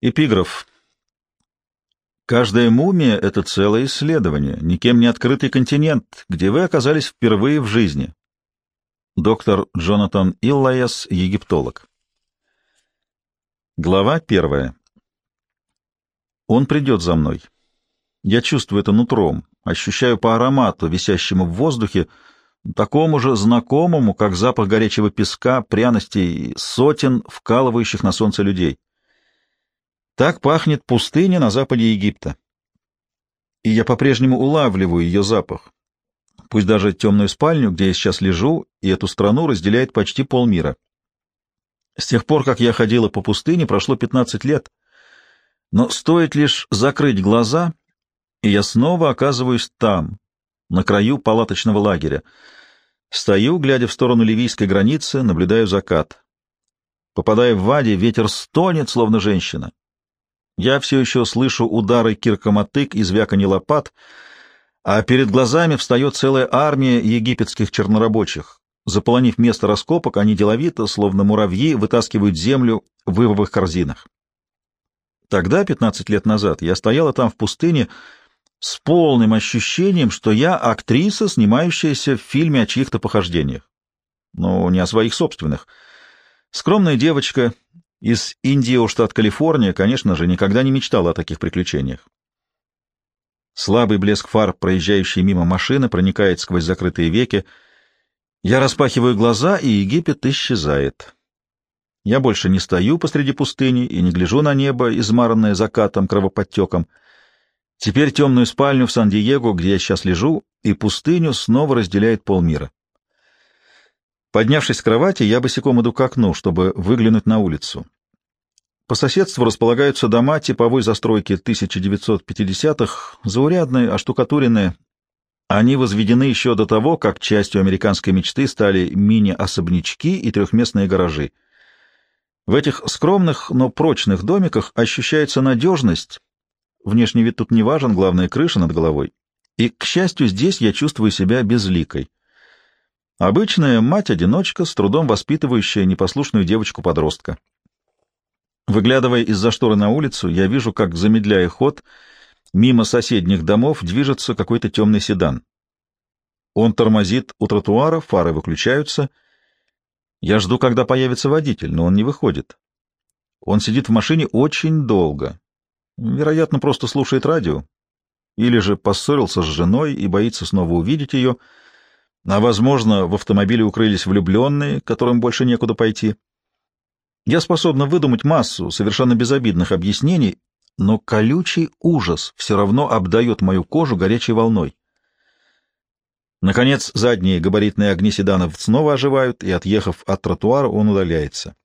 Эпиграф. Каждая мумия — это целое исследование, никем не открытый континент, где вы оказались впервые в жизни. Доктор Джонатан Иллайес, египтолог. Глава первая. Он придет за мной. Я чувствую это нутром, ощущаю по аромату, висящему в воздухе, такому же знакомому, как запах горячего песка, пряностей сотен вкалывающих на солнце людей. Так пахнет пустыня на западе Египта. И я по-прежнему улавливаю ее запах. Пусть даже темную спальню, где я сейчас лежу, и эту страну разделяет почти полмира. С тех пор, как я ходила по пустыне, прошло 15 лет. Но стоит лишь закрыть глаза, и я снова оказываюсь там, на краю палаточного лагеря. Стою, глядя в сторону ливийской границы, наблюдаю закат. Попадая в ваде, ветер стонет, словно женщина. Я все еще слышу удары киркомотык и звяканье лопат, а перед глазами встает целая армия египетских чернорабочих. Заполонив место раскопок, они деловито, словно муравьи, вытаскивают землю в ивовых корзинах. Тогда, 15 лет назад, я стояла там в пустыне с полным ощущением, что я актриса, снимающаяся в фильме о чьих-то похождениях. Но не о своих собственных. Скромная девочка, из Индии, штат Калифорния, конечно же, никогда не мечтал о таких приключениях. Слабый блеск фар, проезжающий мимо машины, проникает сквозь закрытые веки. Я распахиваю глаза, и Египет исчезает. Я больше не стою посреди пустыни и не гляжу на небо, измаранное закатом, кровоподтеком. Теперь темную спальню в Сан-Диего, где я сейчас лежу, и пустыню снова разделяет полмира. Поднявшись с кровати, я босиком иду к окну, чтобы выглянуть на улицу. По соседству располагаются дома типовой застройки 1950-х, заурядные, оштукатуренные. Они возведены еще до того, как частью американской мечты стали мини-особнячки и трехместные гаражи. В этих скромных, но прочных домиках ощущается надежность. Внешний вид тут не важен, главное — крыша над головой. И, к счастью, здесь я чувствую себя безликой. Обычная мать-одиночка, с трудом воспитывающая непослушную девочку-подростка. Выглядывая из-за шторы на улицу, я вижу, как, замедляя ход, мимо соседних домов движется какой-то темный седан. Он тормозит у тротуара, фары выключаются. Я жду, когда появится водитель, но он не выходит. Он сидит в машине очень долго. Вероятно, просто слушает радио. Или же поссорился с женой и боится снова увидеть ее — а, возможно, в автомобиле укрылись влюбленные, которым больше некуда пойти. Я способна выдумать массу совершенно безобидных объяснений, но колючий ужас все равно обдает мою кожу горячей волной. Наконец, задние габаритные огни седанов снова оживают, и, отъехав от тротуара, он удаляется.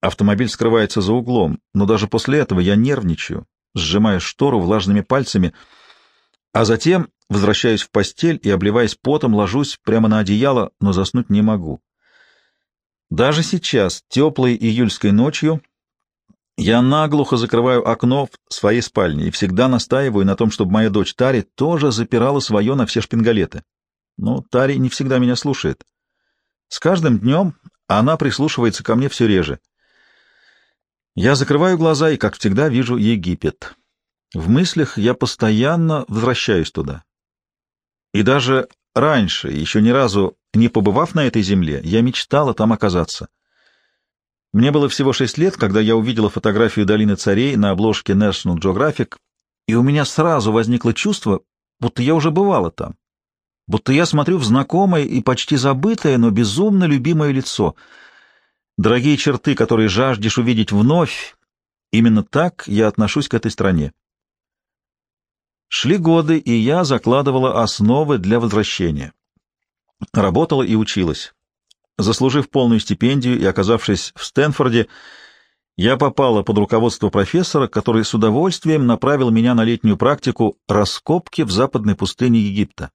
Автомобиль скрывается за углом, но даже после этого я нервничаю, сжимая штору влажными пальцами, а затем Возвращаюсь в постель и, обливаясь потом, ложусь прямо на одеяло, но заснуть не могу. Даже сейчас, теплой июльской ночью, я наглухо закрываю окно в своей спальне и всегда настаиваю на том, чтобы моя дочь Тари тоже запирала свое на все шпингалеты. Но Тари не всегда меня слушает. С каждым днем она прислушивается ко мне все реже. Я закрываю глаза и, как всегда, вижу Египет. В мыслях я постоянно возвращаюсь туда. И даже раньше, еще ни разу не побывав на этой земле, я мечтала там оказаться. Мне было всего шесть лет, когда я увидела фотографию долины царей на обложке National Geographic, и у меня сразу возникло чувство, будто я уже бывала там, будто я смотрю в знакомое и почти забытое, но безумно любимое лицо. Дорогие черты, которые жаждешь увидеть вновь, именно так я отношусь к этой стране. Шли годы, и я закладывала основы для возвращения. Работала и училась. Заслужив полную стипендию и оказавшись в Стэнфорде, я попала под руководство профессора, который с удовольствием направил меня на летнюю практику раскопки в западной пустыне Египта.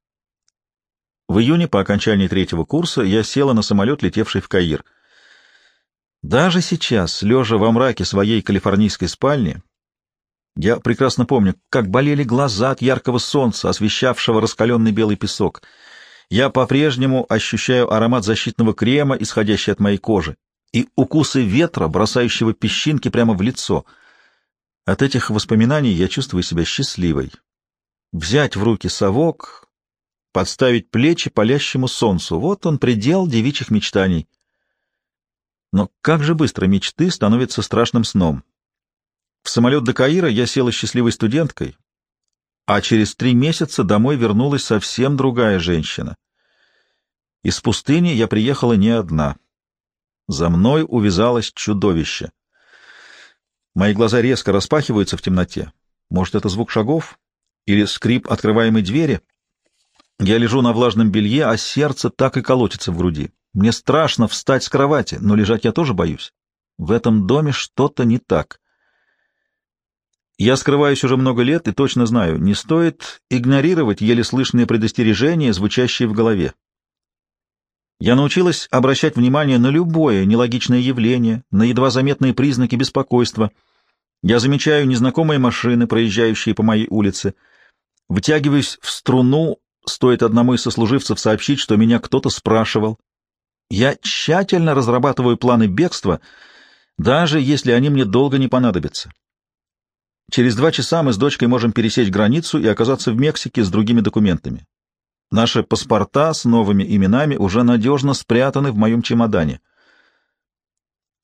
В июне по окончании третьего курса я села на самолет, летевший в Каир. Даже сейчас, лежа во мраке своей калифорнийской спальни, я прекрасно помню, как болели глаза от яркого солнца, освещавшего раскаленный белый песок. Я по-прежнему ощущаю аромат защитного крема, исходящий от моей кожи, и укусы ветра, бросающего песчинки прямо в лицо. От этих воспоминаний я чувствую себя счастливой. Взять в руки совок, подставить плечи палящему солнцу — вот он предел девичьих мечтаний. Но как же быстро мечты становятся страшным сном. В самолет до Каира я села счастливой студенткой, а через три месяца домой вернулась совсем другая женщина. Из пустыни я приехала не одна. За мной увязалось чудовище. Мои глаза резко распахиваются в темноте. Может, это звук шагов? Или скрип открываемой двери? Я лежу на влажном белье, а сердце так и колотится в груди. Мне страшно встать с кровати, но лежать я тоже боюсь. В этом доме что-то не так. Я скрываюсь уже много лет и точно знаю, не стоит игнорировать еле слышные предостережения, звучащие в голове. Я научилась обращать внимание на любое нелогичное явление, на едва заметные признаки беспокойства. Я замечаю незнакомые машины, проезжающие по моей улице. Вытягиваюсь в струну, стоит одному из сослуживцев сообщить, что меня кто-то спрашивал. Я тщательно разрабатываю планы бегства, даже если они мне долго не понадобятся. Через два часа мы с дочкой можем пересечь границу и оказаться в Мексике с другими документами. Наши паспорта с новыми именами уже надежно спрятаны в моем чемодане.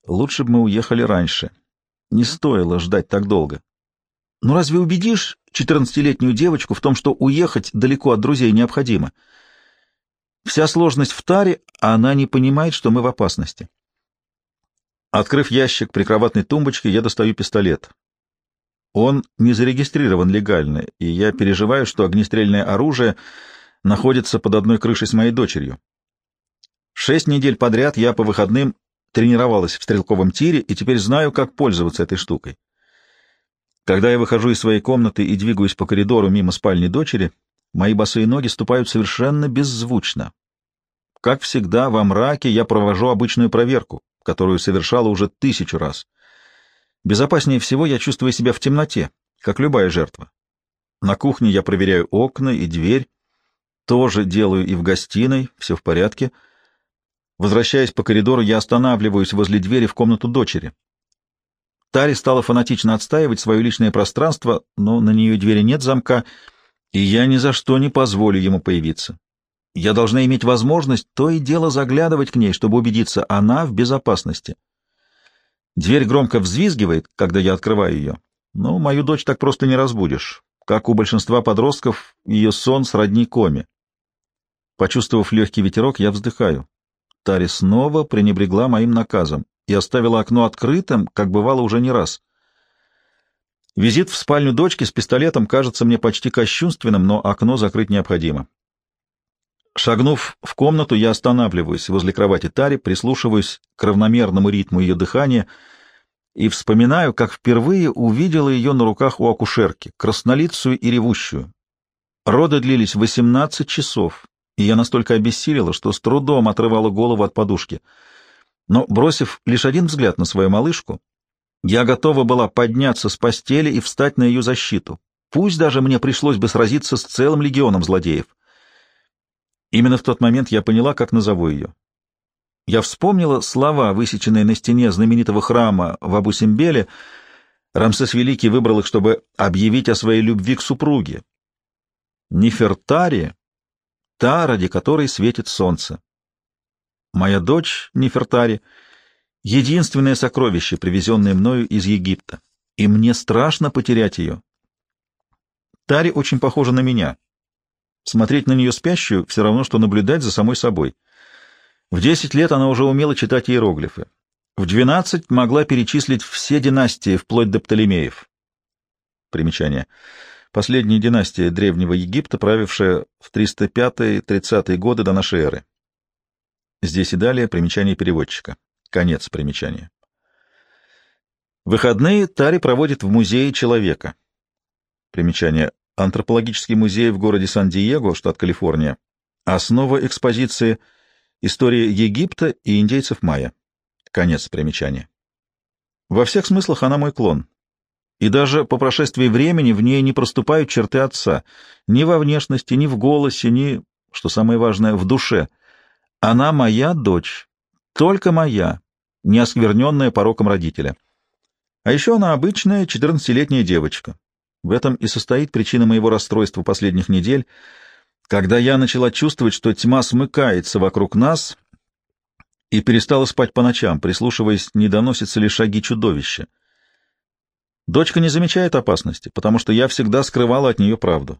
Лучше бы мы уехали раньше. Не стоило ждать так долго. Ну разве убедишь четырнадцатилетнюю девочку в том, что уехать далеко от друзей необходимо? Вся сложность в таре, а она не понимает, что мы в опасности. Открыв ящик прикроватной тумбочки, я достаю пистолет. Он не зарегистрирован легально, и я переживаю, что огнестрельное оружие находится под одной крышей с моей дочерью. Шесть недель подряд я по выходным тренировалась в стрелковом тире и теперь знаю, как пользоваться этой штукой. Когда я выхожу из своей комнаты и двигаюсь по коридору мимо спальни дочери, мои босые ноги ступают совершенно беззвучно. Как всегда, во мраке я провожу обычную проверку, которую совершала уже тысячу раз — Безопаснее всего я чувствую себя в темноте, как любая жертва. На кухне я проверяю окна и дверь, тоже делаю и в гостиной, все в порядке. Возвращаясь по коридору, я останавливаюсь возле двери в комнату дочери. Тари стала фанатично отстаивать свое личное пространство, но на нее двери нет замка, и я ни за что не позволю ему появиться. Я должна иметь возможность то и дело заглядывать к ней, чтобы убедиться, она в безопасности. Дверь громко взвизгивает, когда я открываю ее. Но мою дочь так просто не разбудишь. Как у большинства подростков, ее сон сродни коме. Почувствовав легкий ветерок, я вздыхаю. Тари снова пренебрегла моим наказом и оставила окно открытым, как бывало уже не раз. Визит в спальню дочки с пистолетом кажется мне почти кощунственным, но окно закрыть необходимо. Шагнув в комнату, я останавливаюсь возле кровати Тари, прислушиваюсь к равномерному ритму ее дыхания и вспоминаю, как впервые увидела ее на руках у акушерки, краснолицую и ревущую. Роды длились 18 часов, и я настолько обессилила, что с трудом отрывала голову от подушки. Но, бросив лишь один взгляд на свою малышку, я готова была подняться с постели и встать на ее защиту. Пусть даже мне пришлось бы сразиться с целым легионом злодеев. Именно в тот момент я поняла, как назову ее. Я вспомнила слова, высеченные на стене знаменитого храма в Абу-Симбеле. Рамсес Великий выбрал их, чтобы объявить о своей любви к супруге. Нефертари — та, ради которой светит солнце. Моя дочь Нефертари — единственное сокровище, привезенное мною из Египта, и мне страшно потерять ее. Тари очень похожа на меня — Смотреть на нее спящую — все равно, что наблюдать за самой собой. В десять лет она уже умела читать иероглифы. В двенадцать могла перечислить все династии, вплоть до Птолемеев. Примечание. Последняя династия Древнего Египта, правившая в 305-30 годы до нашей эры. Здесь и далее примечание переводчика. Конец примечания. Выходные Тари проводит в Музее человека. Примечание. Антропологический музей в городе Сан-Диего, штат Калифорния. Основа экспозиции «История Египта и индейцев майя». Конец примечания. Во всех смыслах она мой клон. И даже по прошествии времени в ней не проступают черты отца. Ни во внешности, ни в голосе, ни, что самое важное, в душе. Она моя дочь. Только моя, не оскверненная пороком родителя. А еще она обычная 14-летняя девочка. В этом и состоит причина моего расстройства последних недель, когда я начала чувствовать, что тьма смыкается вокруг нас и перестала спать по ночам, прислушиваясь, не доносятся ли шаги чудовища. Дочка не замечает опасности, потому что я всегда скрывала от нее правду.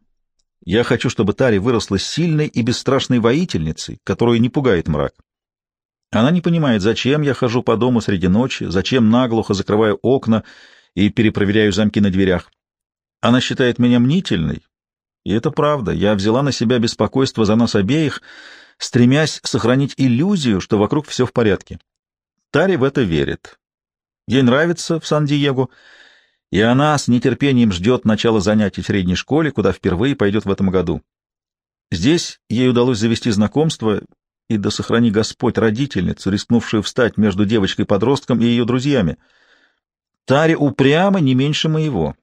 Я хочу, чтобы Тари выросла сильной и бесстрашной воительницей, которую не пугает мрак. Она не понимает, зачем я хожу по дому среди ночи, зачем наглухо закрываю окна и перепроверяю замки на дверях. Она считает меня мнительной, и это правда. Я взяла на себя беспокойство за нас обеих, стремясь сохранить иллюзию, что вокруг все в порядке. Тари в это верит. Ей нравится в Сан-Диего, и она с нетерпением ждет начала занятий в средней школе, куда впервые пойдет в этом году. Здесь ей удалось завести знакомство, и да сохрани Господь родительницу, рискнувшую встать между девочкой-подростком и ее друзьями. Таре упрямо не меньше моего.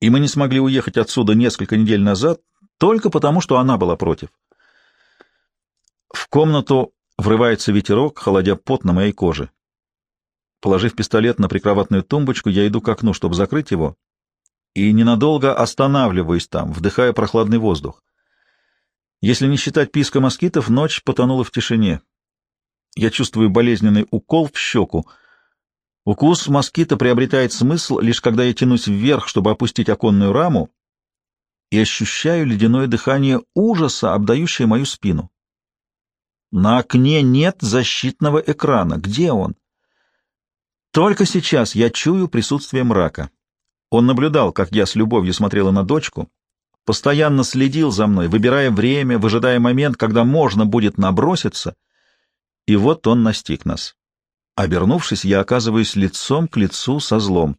И мы не смогли уехать отсюда несколько недель назад только потому, что она была против. В комнату врывается ветерок, холодя пот на моей коже. Положив пистолет на прикроватную тумбочку, я иду к окну, чтобы закрыть его, и ненадолго останавливаюсь там, вдыхая прохладный воздух. Если не считать писка москитов, ночь потонула в тишине. Я чувствую болезненный укол в щеку. Укус москита приобретает смысл, лишь когда я тянусь вверх, чтобы опустить оконную раму, и ощущаю ледяное дыхание ужаса, обдающее мою спину. На окне нет защитного экрана. Где он? Только сейчас я чую присутствие мрака. Он наблюдал, как я с любовью смотрела на дочку, постоянно следил за мной, выбирая время, выжидая момент, когда можно будет наброситься, и вот он настиг нас. Обернувшись, я оказываюсь лицом к лицу со злом.